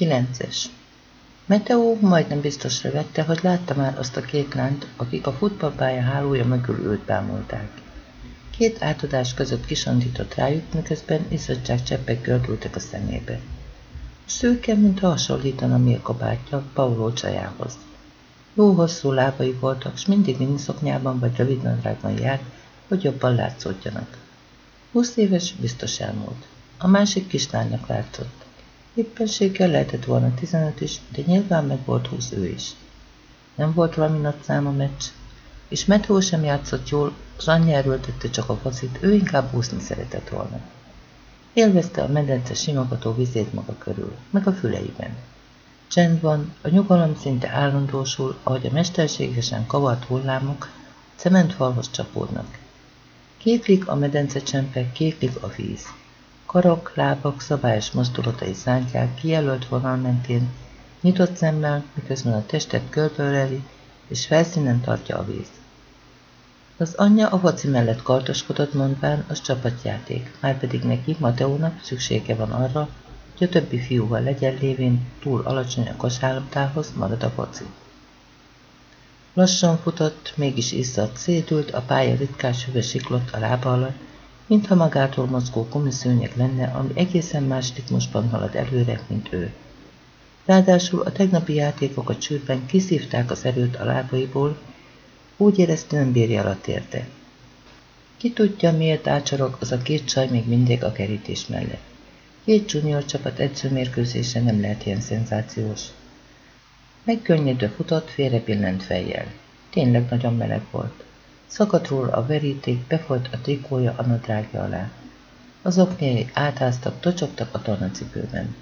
9-es. Meteó majdnem biztosra vette, hogy látta már azt a két lányt, akik a futballpálya hálója mögül őt bámulták. Két átadás között kisandított rájuk, miközben izzadság cseppek gördültek a szemébe. Szőke, mintha hasonlítana Milka bátyja Pauló csajához. Jó hosszú lábai voltak, s mindig miniszoknyában vagy rövid nadrágban járt, hogy jobban látszódjanak. Húsz éves biztos elmúlt. A másik kislánynak látszott. Éppenséggel lehetett volna 15 is, de nyilván meg volt 20 ő is. Nem volt valami nagy szám a meccs, és Metó sem játszott jól, az anyja erőltette csak a focit, ő inkább úszni szeretett volna. Élvezte a medence simogató vizét maga körül, meg a füleiben. Csend van, a nyugalom szinte állandósul, ahogy a mesterségesen kavart hullámok cementfalhoz csapódnak. Kéklik a medence csempek, kéklik a víz. Karok, lábak, szabályos mozdulatai szántják, kijelölt vonal mentén, nyitott szemmel, miközben a testet körböleli, és felszínen tartja a víz. Az anyja a foci mellett kartoskodott, mondván, az csapatjáték, már pedig neki, Mateónak szüksége van arra, hogy a többi fiúval legyen lévén túl alacsony a kosárlabdához, marad a foci. Lassan futott, mégis izzadt, szédült, a pálya ritkás hüve a lába alatt, mintha magától mozgó gumiszőnyeg lenne, ami egészen más ritmusban halad előre, mint ő. Ráadásul a tegnapi játékok a csőben kiszívták az erőt a lábaiból, úgy érezte nem bírja alatt érte. Ki tudja, miért ácsorog az a két csaj még mindig a kerítés mellett. Két junior csapat edzőmérkőzése nem lehet ilyen szenzációs. Megkönnyedve futott, félre billent fejjel. Tényleg nagyon meleg volt. Szakadt róla a veríték, befolyt a trikója a nadrágja alá. Az oknyai átáztak, tocsogtak a tornacipőben.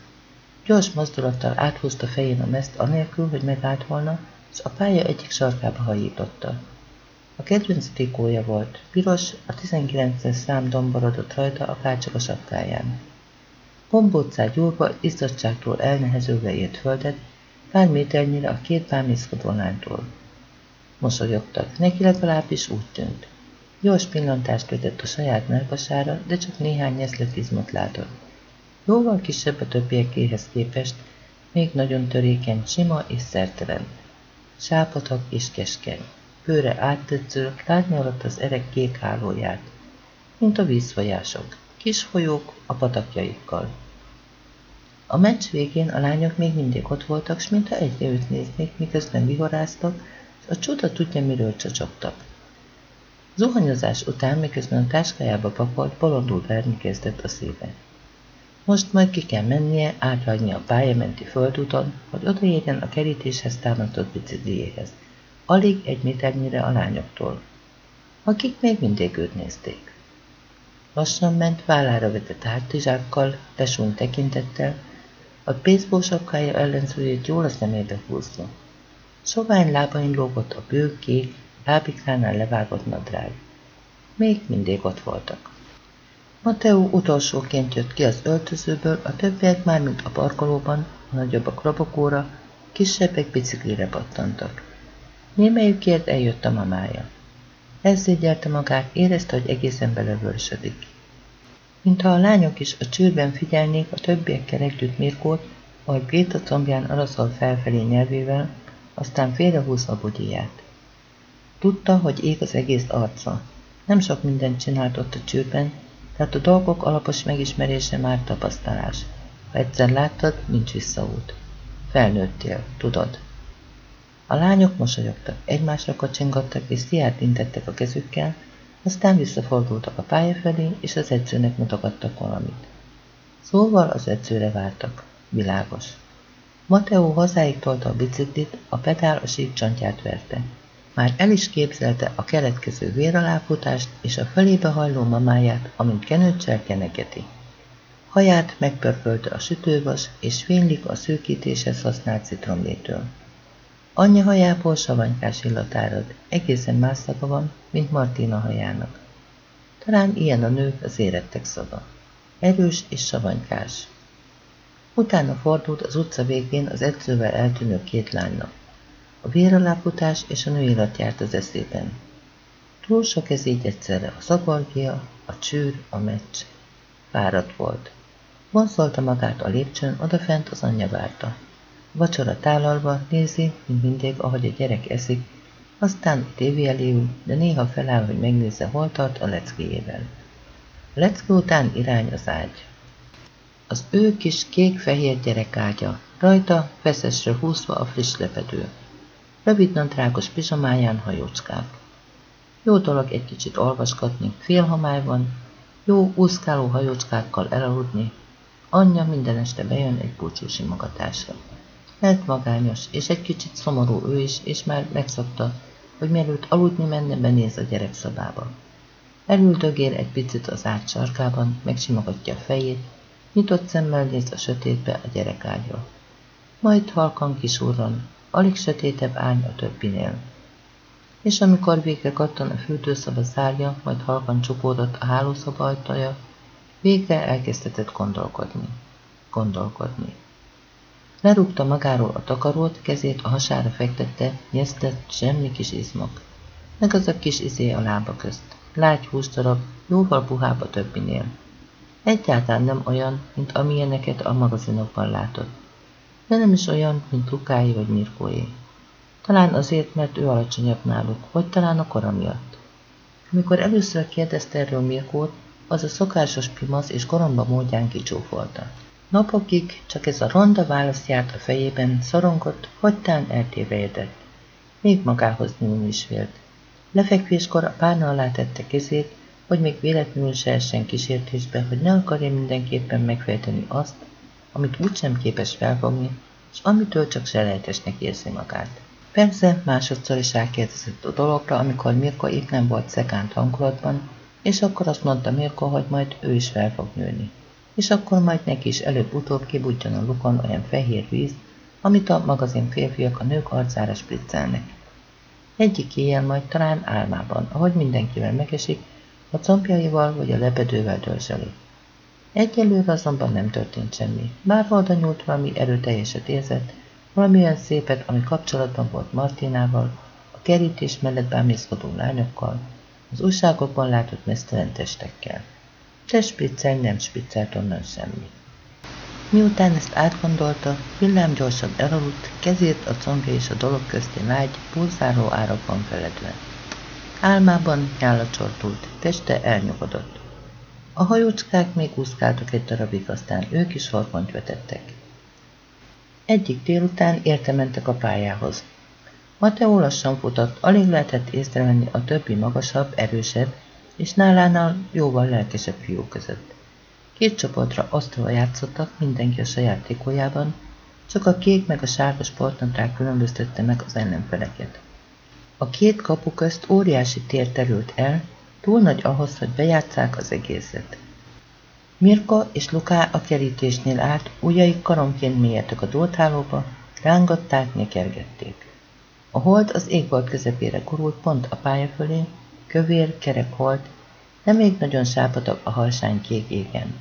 Gyors mozdulattal áthúzta fején a mezt anélkül, hogy megállt volna, és a pálya egyik sarkába hajította. A kedvenc trikója volt, piros, a 19-es szám domborodott rajta a kácsak a sapkáján. Bombóccát gyúrva, izzadságtól elnehezülve ért földet, pár méternyire a két bámészkodó lánytól. Mosolyogtak, neki legalábbis úgy tűnt. Gyors pillantást vetett a saját melkasára, de csak néhány nyeszletizmot látott. Jóval kisebb a többiekéhez képest, még nagyon törékeny, sima és szertelen. Sápatak és keskeny. Bőre áttetsző, látni alatt az erek kék hálóját, mint a vízfolyások, kis folyók a patakjaikkal. A meccs végén a lányok még mindig ott voltak, s mintha egyre őt néznék, miközben vihoráztak, a csuda tudja, miről csacsogtak. Zuhanyozás után, miközben a táskájába pakolt, bolondul verni kezdett a szíve. Most majd ki kell mennie, áthagyni a pályamenti földúton, hogy odaérjen a kerítéshez támasztott bicikliéhez. Alig egy méternyire a lányoktól, akik még mindig őt nézték. Lassan ment, vállára vetett hátizsákkal, lesúny tekintettel, a baseball sapkája ellenzőjét jól a szemébe húzva. Sovány lábain lógott a bő, kék, lábikránál levágott nadrág. Még mindig ott voltak. Mateo utolsóként jött ki az öltözőből, a többiek már, mint a parkolóban, a nagyobbak robogóra, kisebbek biciklire pattantak. Némelyükért eljött a mamája. Elszégyelte magát, érezte, hogy egészen belevörösödik. Mintha a lányok is a csőrben figyelnék, a többiekkel együtt Mirkót, ahogy Gréta combján araszol felfelé nyelvével, aztán félrehúzva bugyiját. Tudta, hogy ég az egész arca. Nem sok mindent csinált ott a csőben, tehát a dolgok alapos megismerése már tapasztalás. Ha egyszer láttad, nincs visszaút. Felnőttél, tudod. A lányok mosolyogtak, egymásra kacsingattak és sziát intettek a kezükkel, aztán visszafordultak a pálya felé, és az edzőnek mutogattak valamit. Szóval az edzőre vártak. Világos. Mateo hazáig tolta a biciklit, a pedál a sípcsontját verte. Már el is képzelte a keletkező véraláfutást és a felébe hajló mamáját, amint kenőccsel kenegeti. Haját megpörkölte a sütővas, és fénylik a szőkítéshez használt citromlétől. Anyja hajából savanykás illat árad, egészen más szaga van, mint Martina hajának. Talán ilyen a nők az érettek szaga. Erős és savanykás. Utána fordult az utca végén az edzővel eltűnő két lánynak. A véraláputás és a nőélet járt az eszében. Túl sok ez így egyszerre, a szavargia, a csőr, a meccs. Fáradt volt. Vonszolta magát a lépcsőn, odafent az anyja várta. Vacsora tálalva nézi, mint mindig, ahogy a gyerek eszik, aztán a tévé elé ül, de néha feláll, hogy megnézze, hol tart a leckéjével. A leckő után irány az ágy. Az ő kis kék-fehér gyerekágya, rajta feszesre húzva a friss lepedő. Rövid nadrágos pizsamáján hajócskák. Jó dolog egy kicsit olvasgatni, félhomály van, jó úszkáló hajócskákkal elaludni. Anyja minden este bejön egy búcsú simogatásra. Mert magányos, és egy kicsit szomorú ő is, és már megszokta, hogy mielőtt aludni menne, benéz a gyerek szobába. Elüldögél egy picit az ágy sarkában, megsimogatja a fejét, nyitott szemmel néz a sötétbe a gyerekágyra. Majd halkan kisurran, alig sötétebb ány a többinél. És amikor végre kattan a fürdőszoba zárja, majd halkan csukódott a hálószoba ajtaja, végre elkezdhetett gondolkodni. Gondolkodni. Lerúgta magáról a takarót, kezét a hasára fektette, nyesztett, semmi kis izmok. Meg az a kis izé a lába közt. Lágy húsdarab, jóval puhább a többinél. Egyáltalán nem olyan, mint amilyeneket a magazinokban látott. De nem is olyan, mint Lukáé vagy Mirkóé. Talán azért, mert ő alacsonyabb náluk, vagy talán a kora miatt. Amikor először kérdezte erről Mirkót, az a szokásos pimasz és koromba módján kicsúfolta. Napokig csak ez a ronda válasz járt a fejében, szorongott, hagytán eltévejedett. Még magához nyúlni is vélt. Lefekvéskor a párna alá tette kezét, hogy még véletlenül se essen kísértésbe, hogy ne akarja mindenképpen megfejteni azt, amit úgysem képes felfogni, és amitől csak selejtesnek érzi magát. Persze másodszor is rákérdezett a dologra, amikor Mirko épp nem volt szekánt hangulatban, és akkor azt mondta Mirko, hogy majd ő is fel fog nőni és akkor majd neki is előbb-utóbb kibudjon a lukon olyan fehér víz, amit a magazin férfiak a nők arcára spriccelnek. Egyik éjjel majd talán álmában, ahogy mindenkivel megesik, a combjaival vagy a lepedővel dörzseli. Egyelőre azonban nem történt semmi. Bár oda nyúlt valami erőteljeset érzett, valami olyan szépet, ami kapcsolatban volt Martinával, a kerítés mellett bámészkodó lányokkal, az újságokban látott mesztelen testekkel de Spritzel nem spiccelt onnan semmit. Miután ezt átgondolta, villám gyorsan elaludt, kezét a combja és a dolog közti lágy, pulzáló árakban feledve. Álmában nyála csortult, teste elnyugodott. A hajócskák még úszkáltak egy darabig, aztán ők is horkont vetettek. Egyik délután érte mentek a pályához. Mateo lassan futott, alig lehetett észrevenni a többi magasabb, erősebb, és nálánál jóval lelkesebb fiú között. Két csoportra osztva játszottak, mindenki a saját trikójában, csak a kék meg a sárga sportnadrág különböztette meg az ellenfeleket. A két kapu közt óriási tér terült el, túl nagy ahhoz, hogy bejátszák az egészet. Mirka és Luká a kerítésnél állt, ujjaik karonként mélyedtek a dóthálóba, rángatták, nyekergették. A hold az égbolt közepére gurult pont a pálya fölé, kövér, kerek volt, de még nagyon sápatok a harsány kék égen.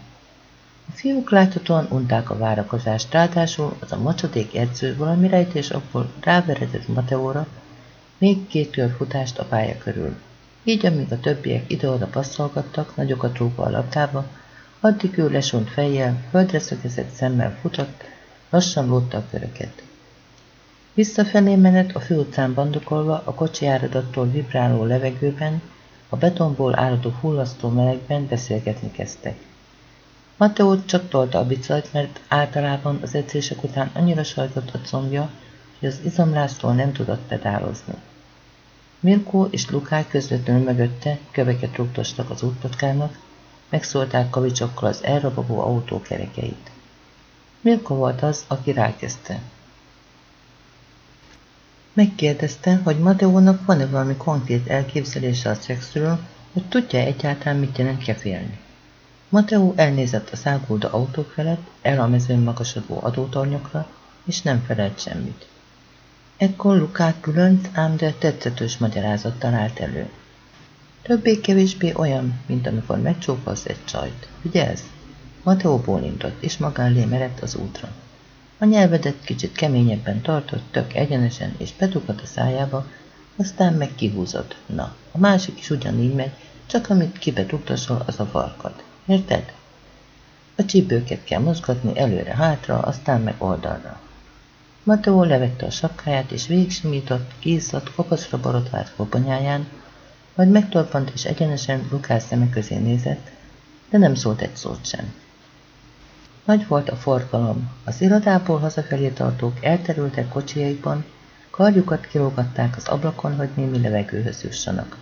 A fiúk láthatóan unták a várakozást, ráadásul az a macsodék edző valami rejtés akkor ráveredett Mateóra, még két kör futást a pálya körül. Így, amíg a többiek ide-oda passzolgattak, nagyokat rúgva a labdába, addig ő lesont fejjel, földre szögezett szemmel futott, lassan lótta a köröket. Visszafelé menet a főutcán bandokolva, a kocsi áradattól vibráló levegőben, a betonból áradó hullasztó melegben beszélgetni kezdtek. Mateo csak tolta a bicajt, mert általában az edzések után annyira sajtott a combja, hogy az izomlásztól nem tudott pedálozni. Mirko és Luká közvetlenül mögötte köveket rúgtostak az útpatkának, megszólták kavicsokkal az elrabogó autó kerekeit. Mirko volt az, aki rákezdte. Megkérdezte, hogy Mateónak van-e valami konkrét elképzelése a szexről, hogy tudja egyáltalán mit jelent kefélni. Mateó elnézett a szágulda autók felett, el a mezőn magasodó adótornyokra, és nem felelt semmit. Ekkor Lukák különc, ám de tetszetős magyarázat talált elő. Többé-kevésbé olyan, mint amikor megcsókolsz egy csajt. Figyelsz? Mateó bólintott, és magán merett az útra. A nyelvedet kicsit keményebben tartott, tök egyenesen, és bedugott a szájába, aztán meg kihúzott. Na, a másik is ugyanígy megy, csak amit kibedugtasol, az a farkad. Érted? A csípőket kell mozgatni előre-hátra, aztán meg oldalra. Mateo levette a sapkáját, és végsimított, kizzadt, kopaszra borotvált koponyáján, majd megtorpant és egyenesen Lukás szeme közé nézett, de nem szólt egy szót sem. Nagy volt a forgalom, az irodából hazafelé tartók elterültek kocsiaikban, karjukat kilógatták az ablakon, hogy némi levegőhöz jussanak.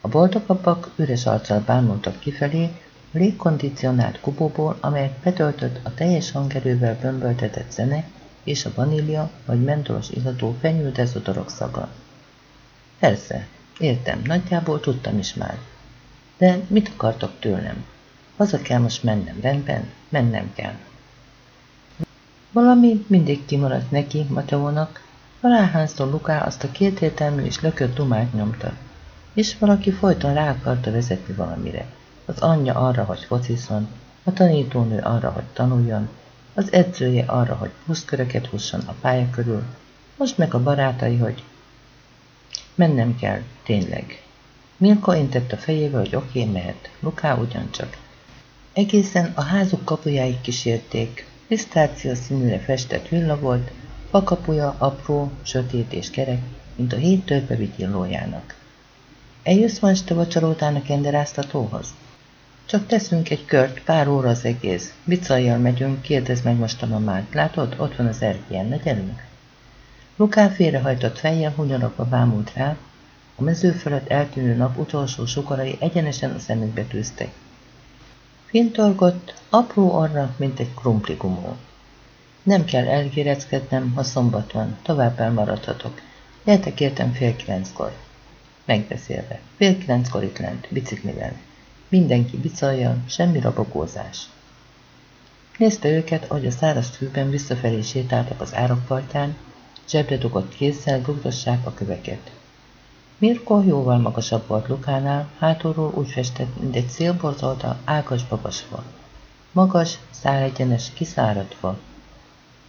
A boldogabbak üres arccal bámultak kifelé, légkondicionált kubóból, amelyet betöltött a teljes hangerővel bömböltetett zene és a vanília vagy mentolos illatú fenyődezodorok szaga. Persze, értem, nagyjából tudtam is már. De mit akartok tőlem? Haza kell most mennem, rendben? Mennem kell. Valami mindig kimaradt neki, Mateónak, aláhányszor Luká azt a kétértelmű és lökött dumát nyomta, és valaki folyton rá akarta vezetni valamire. Az anyja arra, hogy fociszon, a tanítónő arra, hogy tanuljon, az edzője arra, hogy buszköröket husson a pálya körül, most meg a barátai, hogy mennem kell, tényleg. Milka intett a fejével, hogy oké, okay, mehet, Luká ugyancsak. Egészen a házuk kapujáig kísérték, pisztácia színűre festett villa volt, kapuja apró, sötét és kerek, mint a hét törpe vitillójának. Eljössz ma este vacsorótának enderáztatóhoz? Csak teszünk egy kört, pár óra az egész. Bicajjal megyünk, kérdezd meg most a mamát. Látod, ott van az erkélyen, ne gyerünk? Luká félrehajtott fejjel hunyorogva bámult rá, a mező fölött eltűnő nap utolsó sugarai egyenesen a szemükbe tűztek. Fintorgott, apró arra, mint egy gumó. Nem kell elkéreckednem, ha szombat van, tovább elmaradhatok. Gyertek értem fél kilenckor. Megbeszélve. Fél kilenckor itt lent, biciklivel. Mindenki bicalja, semmi rabogózás. Nézte őket, ahogy a száraz fűben visszafelé sétáltak az árokpartján, zsebre dugott kézzel rugdossák a köveket. Mirko jóval magasabb volt Lukánál, hátulról úgy festett, mint egy szélborzolta, ágas babasfa. Magas, szálegyenes, kiszáradt fa,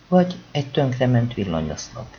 vagy egy tönkrement villanyoszlop.